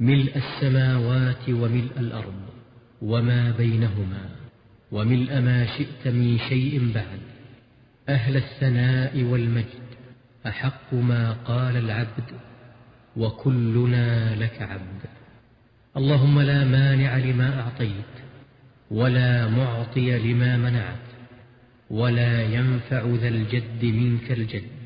ملء السماوات وملء الأرض وما بينهما وملء ما شئت من شيء بعد. أهل الثناء والمجد أحق ما قال العبد وكلنا لك عبد. اللهم لا مانع لما أعطيت ولا معطي لما منعت ولا ينفع ذا الجد منك الجد.